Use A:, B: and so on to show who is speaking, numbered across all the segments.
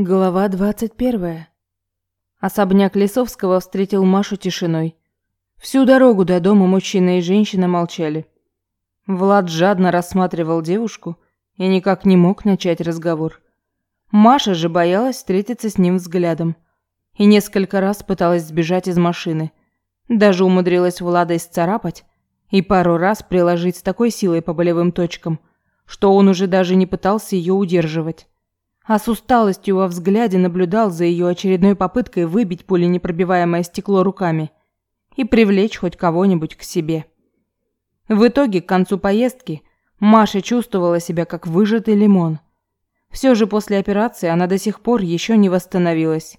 A: Глава двадцать первая. Особняк Лисовского встретил Машу тишиной. Всю дорогу до дома мужчина и женщина молчали. Влад жадно рассматривал девушку и никак не мог начать разговор. Маша же боялась встретиться с ним взглядом и несколько раз пыталась сбежать из машины. Даже умудрилась Влада исцарапать и пару раз приложить с такой силой по болевым точкам, что он уже даже не пытался ее удерживать а с усталостью во взгляде наблюдал за ее очередной попыткой выбить пуленепробиваемое стекло руками и привлечь хоть кого-нибудь к себе. В итоге, к концу поездки, Маша чувствовала себя как выжатый лимон. Все же после операции она до сих пор еще не восстановилась.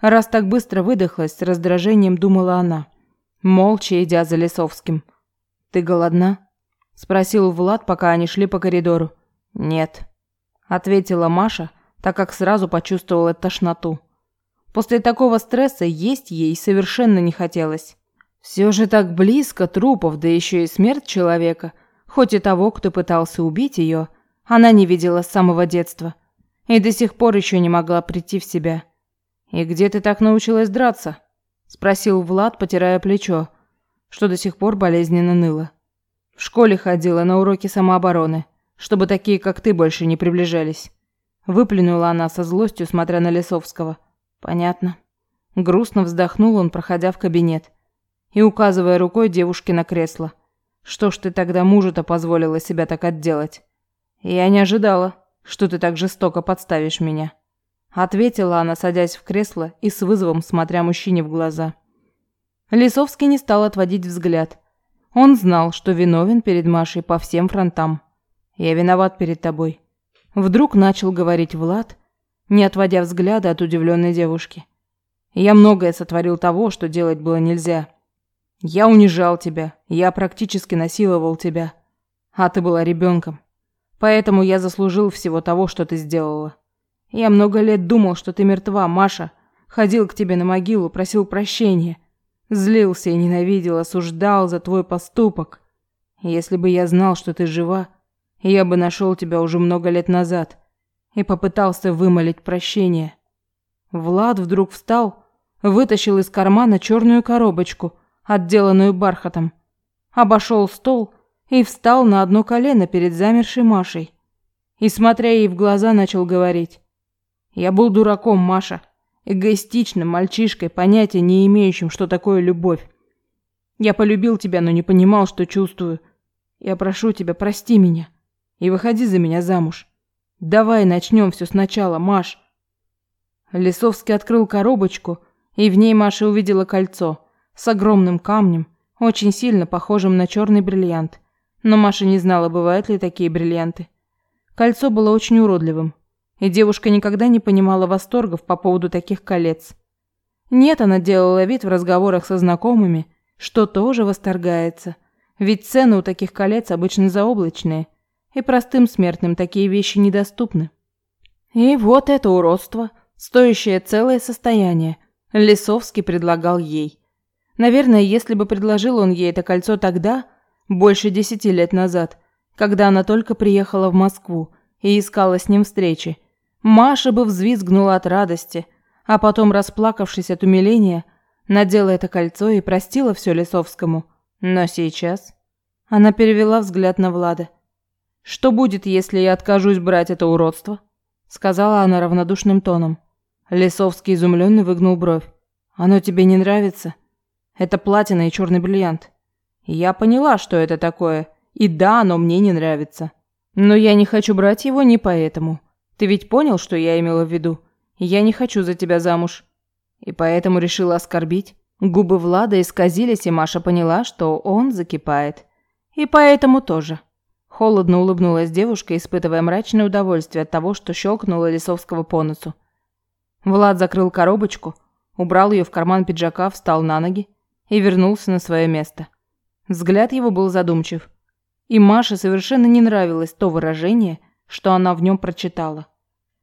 A: Раз так быстро выдохлась, с раздражением думала она, молча идя за Лесовским. «Ты голодна?» – спросил Влад, пока они шли по коридору. «Нет», – ответила Маша, так как сразу почувствовала тошноту. После такого стресса есть ей совершенно не хотелось. Все же так близко трупов, да еще и смерть человека, хоть и того, кто пытался убить ее, она не видела с самого детства и до сих пор еще не могла прийти в себя. «И где ты так научилась драться?» – спросил Влад, потирая плечо, что до сих пор болезненно ныло. «В школе ходила на уроки самообороны, чтобы такие, как ты, больше не приближались». Выплюнула она со злостью, смотря на Лесовского. Понятно. Грустно вздохнул он, проходя в кабинет и указывая рукой девушке на кресло. Что ж ты тогда мужу-то позволила себя так отделать? Я не ожидала, что ты так жестоко подставишь меня, ответила она, садясь в кресло и с вызовом смотря мужчине в глаза. Лисовский не стал отводить взгляд. Он знал, что виновен перед Машей по всем фронтам. Я виноват перед тобой. Вдруг начал говорить Влад, не отводя взгляда от удивленной девушки. Я многое сотворил того, что делать было нельзя. Я унижал тебя, я практически насиловал тебя, а ты была ребенком. Поэтому я заслужил всего того, что ты сделала. Я много лет думал, что ты мертва, Маша. Ходил к тебе на могилу, просил прощения. Злился и ненавидел, осуждал за твой поступок. Если бы я знал, что ты жива, я бы нашел тебя уже много лет назад и попытался вымолить прощение. Влад вдруг встал, вытащил из кармана черную коробочку, отделанную бархатом, обошел стол и встал на одно колено перед замершей Машей. И, смотря ей в глаза, начал говорить. «Я был дураком, Маша, эгоистичным мальчишкой, понятия не имеющим, что такое любовь. Я полюбил тебя, но не понимал, что чувствую. Я прошу тебя, прости меня и выходи за меня замуж. Давай начнем все сначала, Маш. Лисовский открыл коробочку, и в ней Маша увидела кольцо с огромным камнем, очень сильно похожим на черный бриллиант. Но Маша не знала, бывают ли такие бриллианты. Кольцо было очень уродливым, и девушка никогда не понимала восторгов по поводу таких колец. Нет, она делала вид в разговорах со знакомыми, что тоже восторгается, ведь цены у таких колец обычно заоблачные – и простым смертным такие вещи недоступны. И вот это уродство, стоящее целое состояние, Лисовский предлагал ей. Наверное, если бы предложил он ей это кольцо тогда, больше десяти лет назад, когда она только приехала в Москву и искала с ним встречи, Маша бы взвизгнула от радости, а потом, расплакавшись от умиления, надела это кольцо и простила все Лисовскому. Но сейчас она перевела взгляд на Влада. «Что будет, если я откажусь брать это уродство?» Сказала она равнодушным тоном. Лесовский изумленно выгнул бровь. «Оно тебе не нравится? Это платина и черный бриллиант. Я поняла, что это такое, и да, оно мне не нравится. Но я не хочу брать его не поэтому. Ты ведь понял, что я имела в виду? Я не хочу за тебя замуж. И поэтому решила оскорбить. Губы Влада исказились, и Маша поняла, что он закипает. И поэтому тоже. Холодно улыбнулась девушка, испытывая мрачное удовольствие от того, что щелкнула Лисовского по носу. Влад закрыл коробочку, убрал ее в карман пиджака, встал на ноги и вернулся на свое место. Взгляд его был задумчив. И Маше совершенно не нравилось то выражение, что она в нем прочитала.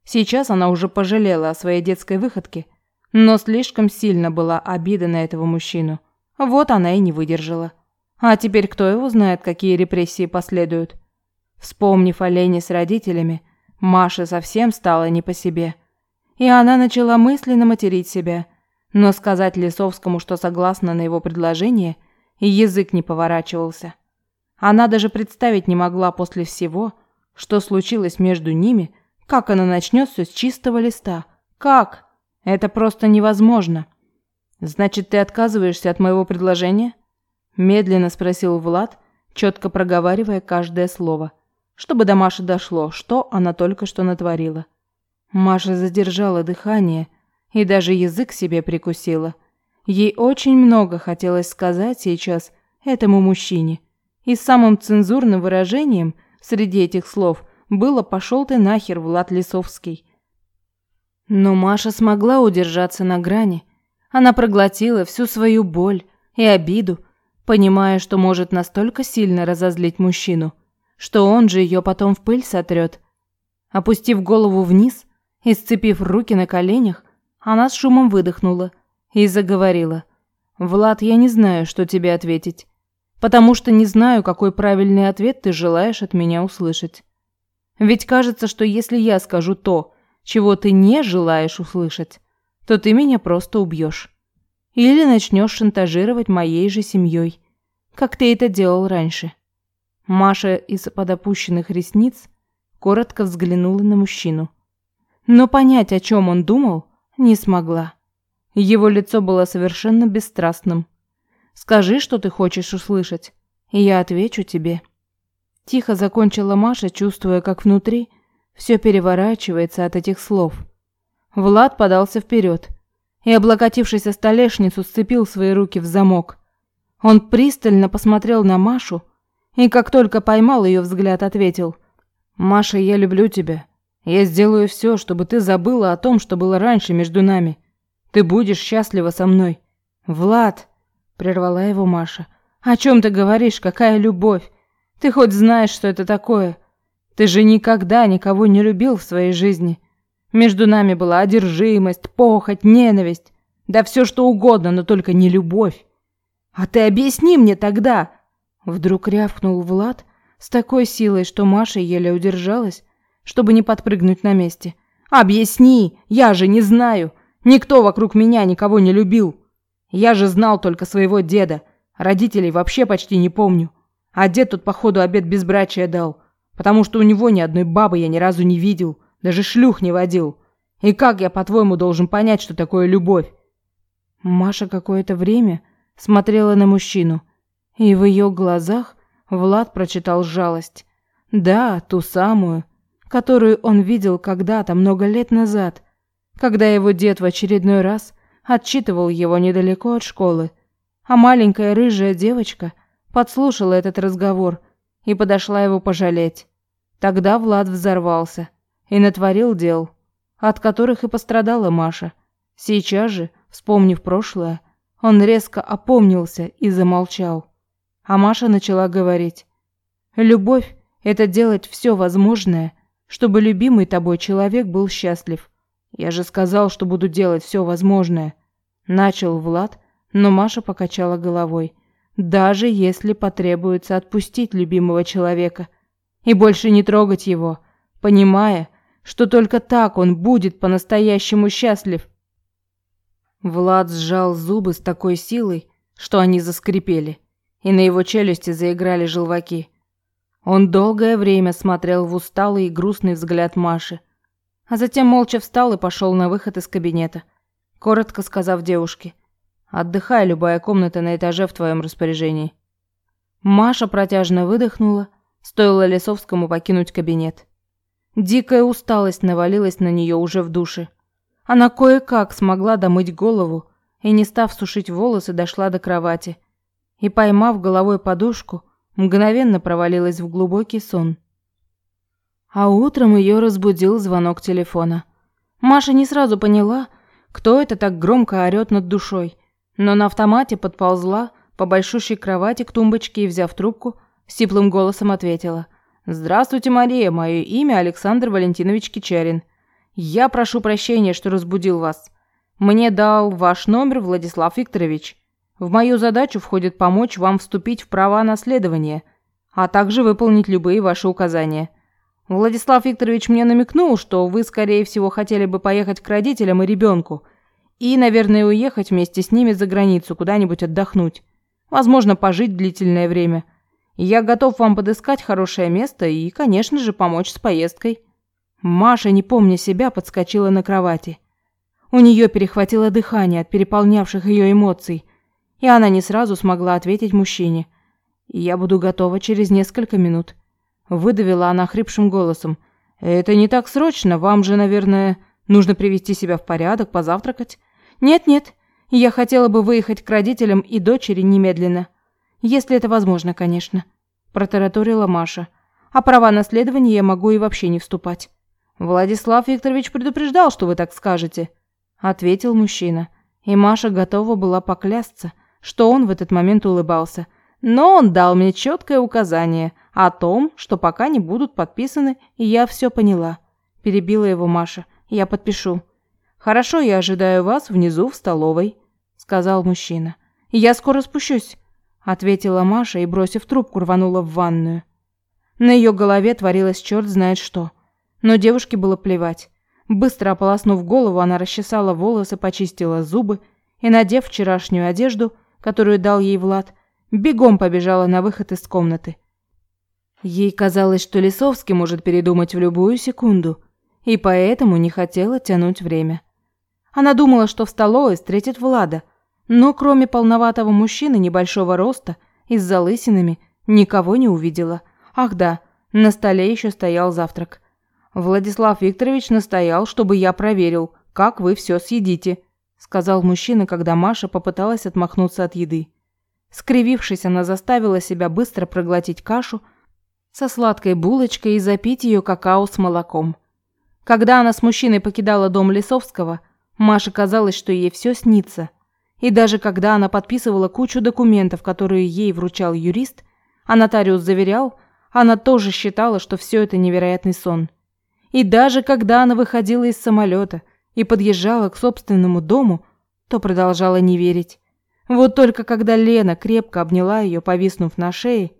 A: Сейчас она уже пожалела о своей детской выходке, но слишком сильно была обида на этого мужчину. Вот она и не выдержала. А теперь кто его знает, какие репрессии последуют. Вспомнив о Лене с родителями, Маше совсем стало не по себе. и она начала мысленно материть себя. Но сказать Лисовскому, что согласна на его предложение, язык не поворачивался. Она даже представить не могла после всего, что случилось между ними, как она начнет все с чистого листа. Как? Это просто невозможно. Значит, ты отказываешься от моего предложения? Медленно спросил Влад, четко проговаривая каждое слово, чтобы до Маши дошло, что она только что натворила. Маша задержала дыхание и даже язык себе прикусила. Ей очень много хотелось сказать сейчас этому мужчине. И самым цензурным выражением среди этих слов было «пошел ты нахер, Влад Лисовский». Но Маша смогла удержаться на грани. Она проглотила всю свою боль и обиду, понимая, что может настолько сильно разозлить мужчину, что он же ее потом в пыль сотрет. Опустив голову вниз, и, сцепив руки на коленях, она с шумом выдохнула и заговорила. «Влад, я не знаю, что тебе ответить, потому что не знаю, какой правильный ответ ты желаешь от меня услышать. Ведь кажется, что если я скажу то, чего ты не желаешь услышать, то ты меня просто убьешь. Или начнешь шантажировать моей же семьей, как ты это делал раньше». Маша из-под опущенных ресниц коротко взглянула на мужчину но понять, о чем он думал, не смогла. Его лицо было совершенно бесстрастным. «Скажи, что ты хочешь услышать, и я отвечу тебе». Тихо закончила Маша, чувствуя, как внутри все переворачивается от этих слов. Влад подался вперед и, облокотившись о столешницу, сцепил свои руки в замок. Он пристально посмотрел на Машу и, как только поймал ее взгляд, ответил «Маша, я люблю тебя. Я сделаю все, чтобы ты забыла о том, что было раньше между нами. Ты будешь счастлива со мной. Влад, прервала его Маша. О чем ты говоришь? Какая любовь? Ты хоть знаешь, что это такое? Ты же никогда никого не любил в своей жизни. Между нами была одержимость, похоть, ненависть, да все что угодно, но только не любовь. А ты объясни мне тогда, вдруг рявкнул Влад с такой силой, что Маша еле удержалась чтобы не подпрыгнуть на месте. «Объясни! Я же не знаю! Никто вокруг меня никого не любил! Я же знал только своего деда. Родителей вообще почти не помню. А дед тут, походу, обед безбрачия дал. Потому что у него ни одной бабы я ни разу не видел. Даже шлюх не водил. И как я, по-твоему, должен понять, что такое любовь?» Маша какое-то время смотрела на мужчину. И в ее глазах Влад прочитал жалость. Да, ту самую, которую он видел когда-то много лет назад, когда его дед в очередной раз отчитывал его недалеко от школы, а маленькая рыжая девочка подслушала этот разговор и подошла его пожалеть. Тогда Влад взорвался и натворил дел, от которых и пострадала Маша. Сейчас же, вспомнив прошлое, он резко опомнился и замолчал. А Маша начала говорить: "Любовь это делать все возможное, чтобы любимый тобой человек был счастлив. Я же сказал, что буду делать все возможное. Начал Влад, но Маша покачала головой. Даже если потребуется отпустить любимого человека и больше не трогать его, понимая, что только так он будет по-настоящему счастлив. Влад сжал зубы с такой силой, что они заскрипели, и на его челюсти заиграли желваки. Он долгое время смотрел в усталый и грустный взгляд Маши, а затем молча встал и пошел на выход из кабинета, коротко сказав девушке: "Отдыхай, любая комната на этаже в твоем распоряжении". Маша протяжно выдохнула, стоило Лесовскому покинуть кабинет. Дикая усталость навалилась на нее уже в душе. Она кое-как смогла домыть голову и, не став сушить волосы, дошла до кровати и, поймав головой подушку, мгновенно провалилась в глубокий сон. А утром ее разбудил звонок телефона. Маша не сразу поняла, кто это так громко орёт над душой, но на автомате подползла по большущей кровати к тумбочке и, взяв трубку, сиплым голосом ответила. «Здравствуйте, Мария, мое имя Александр Валентинович Кичарин. Я прошу прощения, что разбудил вас. Мне дал ваш номер Владислав Викторович. В мою задачу входит помочь вам вступить в права наследования, а также выполнить любые ваши указания. Владислав Викторович мне намекнул, что вы, скорее всего, хотели бы поехать к родителям и ребенку. И, наверное, уехать вместе с ними за границу, куда-нибудь отдохнуть. Возможно, пожить длительное время. Я готов вам подыскать хорошее место и, конечно же, помочь с поездкой». Маша, не помня себя, подскочила на кровати. У нее перехватило дыхание от переполнявших ее эмоций, и она не сразу смогла ответить мужчине. «Я буду готова через несколько минут», – выдавила она хрипшим голосом. «Это не так срочно, вам же, наверное, нужно привести себя в порядок, позавтракать». «Нет-нет, я хотела бы выехать к родителям и дочери немедленно. Если это возможно, конечно», – протараторила Маша. «А права наследования я могу и вообще не вступать». «Владислав Викторович предупреждал, что вы так скажете», – ответил мужчина. И Маша готова была поклясться, что он в этот момент улыбался. Но он дал мне четкое указание о том, что пока не будут подписаны, и я все поняла. Перебила его Маша. «Я подпишу». «Хорошо, я ожидаю вас внизу в столовой», – сказал мужчина. «Я скоро спущусь», – ответила Маша и, бросив трубку, рванула в ванную. На ее голове творилось черт знает что – но девушке было плевать. Быстро ополоснув голову, она расчесала волосы, почистила зубы и, надев вчерашнюю одежду, которую дал ей Влад, бегом побежала на выход из комнаты. Ей казалось, что Лисовский может передумать в любую секунду, и поэтому не хотела тянуть время. Она думала, что в столовой встретит Влада, но кроме полноватого мужчины небольшого роста и с залысинами никого не увидела. Ах да, на столе еще стоял завтрак. Владислав Викторович настоял, чтобы я проверил, как вы все съедите, сказал мужчина, когда Маша попыталась отмахнуться от еды. Скривившись, она заставила себя быстро проглотить кашу со сладкой булочкой и запить ее какао с молоком. Когда она с мужчиной покидала дом Лисовского, Маше казалось, что ей все снится. И даже когда она подписывала кучу документов, которые ей вручал юрист, а нотариус заверял, она тоже считала, что все это невероятный сон. И даже когда она выходила из самолета и подъезжала к собственному дому, то продолжала не верить. Вот только когда Лена крепко обняла ее, повиснув на шее,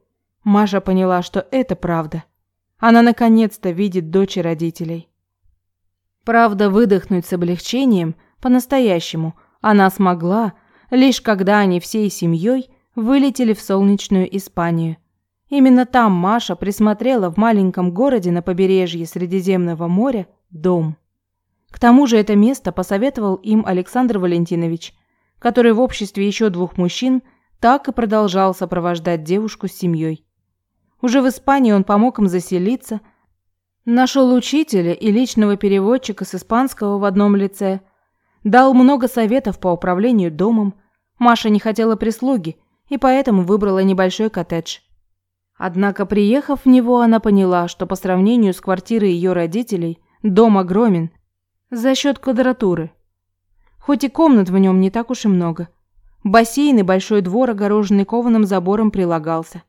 A: Маша поняла, что это правда. Она наконец-то видит дочь родителей. Правда, выдохнуть с облегчением по-настоящему она смогла, лишь когда они всей семьей вылетели в солнечную Испанию Именно там Маша присмотрела в маленьком городе на побережье Средиземного моря дом. К тому же это место посоветовал им Александр Валентинович, который в обществе еще двух мужчин так и продолжал сопровождать девушку с семьей. Уже в Испании он помог им заселиться, нашел учителя и личного переводчика с испанского в одном лице, дал много советов по управлению домом. Маша не хотела прислуги и поэтому выбрала небольшой коттедж. Однако, приехав в него, она поняла, что по сравнению с квартирой ее родителей, дом огромен за счет квадратуры. Хоть и комнат в нем не так уж и много. Бассейн и большой двор, огороженный кованым забором, прилагался.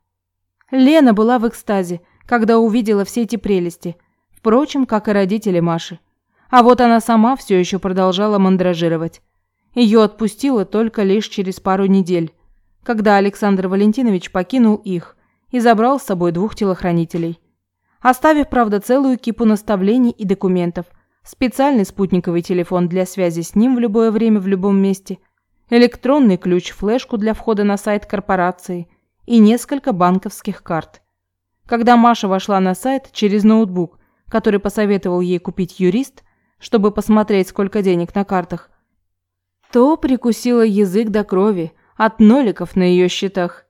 A: Лена была в экстазе, когда увидела все эти прелести, впрочем, как и родители Маши. А вот она сама все еще продолжала мандражировать. Ее отпустило только лишь через пару недель, когда Александр Валентинович покинул их – и забрал с собой двух телохранителей. Оставив, правда, целую кипу наставлений и документов, специальный спутниковый телефон для связи с ним в любое время в любом месте, электронный ключ-флешку для входа на сайт корпорации и несколько банковских карт. Когда Маша вошла на сайт через ноутбук, который посоветовал ей купить юрист, чтобы посмотреть, сколько денег на картах, то прикусила язык до крови от ноликов на ее счетах.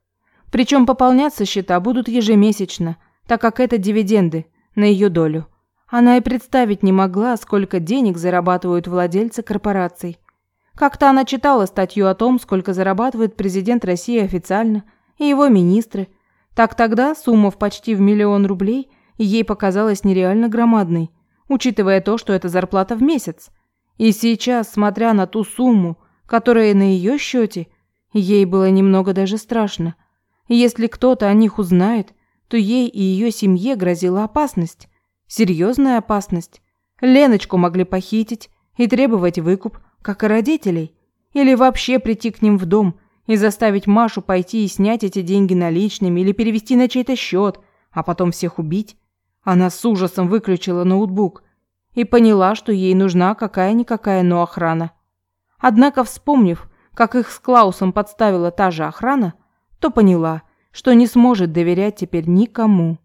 A: Причем пополняться счета будут ежемесячно, так как это дивиденды на ее долю. Она и представить не могла, сколько денег зарабатывают владельцы корпораций. Как-то она читала статью о том, сколько зарабатывает президент России официально и его министры. Так тогда сумма в почти в миллион рублей ей показалась нереально громадной, учитывая то, что это зарплата в месяц. И сейчас, смотря на ту сумму, которая на ее счете, ей было немного даже страшно – если кто-то о них узнает, то ей и ее семье грозила опасность. Серьезная опасность. Леночку могли похитить и требовать выкуп, как и родителей. Или вообще прийти к ним в дом и заставить Машу пойти и снять эти деньги наличными или перевести на чей-то счет, а потом всех убить. Она с ужасом выключила ноутбук и поняла, что ей нужна какая-никакая, но охрана. Однако, вспомнив, как их с Клаусом подставила та же охрана, то поняла, что не сможет доверять теперь никому.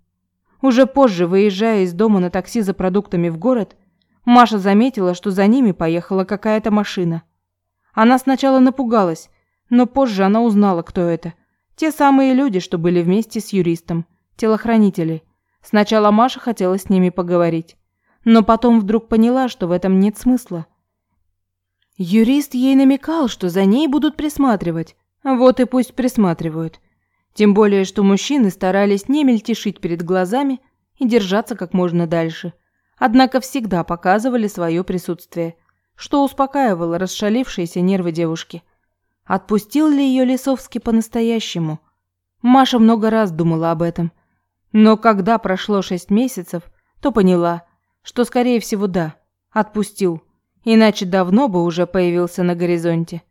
A: Уже позже, выезжая из дома на такси за продуктами в город, Маша заметила, что за ними поехала какая-то машина. Она сначала напугалась, но позже она узнала, кто это. Те самые люди, что были вместе с юристом, телохранители. Сначала Маша хотела с ними поговорить, но потом вдруг поняла, что в этом нет смысла. Юрист ей намекал, что за ней будут присматривать. Вот и пусть присматривают. Тем более, что мужчины старались не мельтешить перед глазами и держаться как можно дальше. Однако всегда показывали свое присутствие, что успокаивало расшалившиеся нервы девушки. Отпустил ли ее Лисовский по-настоящему? Маша много раз думала об этом. Но когда прошло шесть месяцев, то поняла, что, скорее всего, да, отпустил. Иначе давно бы уже появился на горизонте.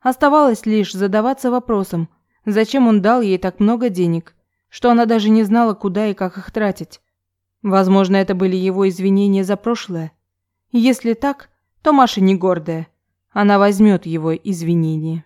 A: Оставалось лишь задаваться вопросом, зачем он дал ей так много денег, что она даже не знала, куда и как их тратить. Возможно, это были его извинения за прошлое. Если так, то Маша не гордая. Она возьмет его извинения.